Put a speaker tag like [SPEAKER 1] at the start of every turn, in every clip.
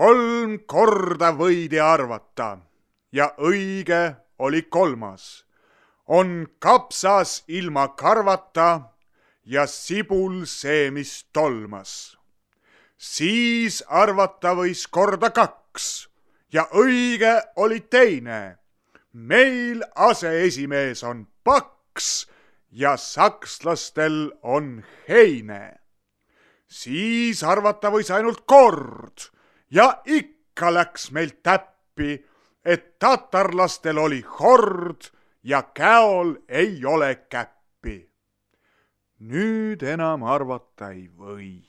[SPEAKER 1] kolm korda võidi arvata ja õige oli kolmas. on kapsas ilma karvata ja sibul see, mis tolmas. siis arvata võis korda kaks ja õige oli teine. meil aseesimees on paks ja sakslastel on heine. siis arvata võis ainult kord ja ikka läks meil täppi, et tatarlastel oli hord ja käol ei ole käppi. nüüd enam arvata ei või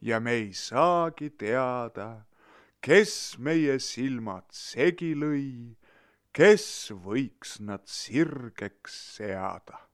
[SPEAKER 1] ja me ei saagi teada, kes meie silmad segi lõi, kes võiks nad sirgeks seada